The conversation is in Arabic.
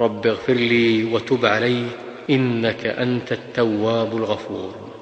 رب اغفر لي وتب علي إنك أنت التواب الغفور.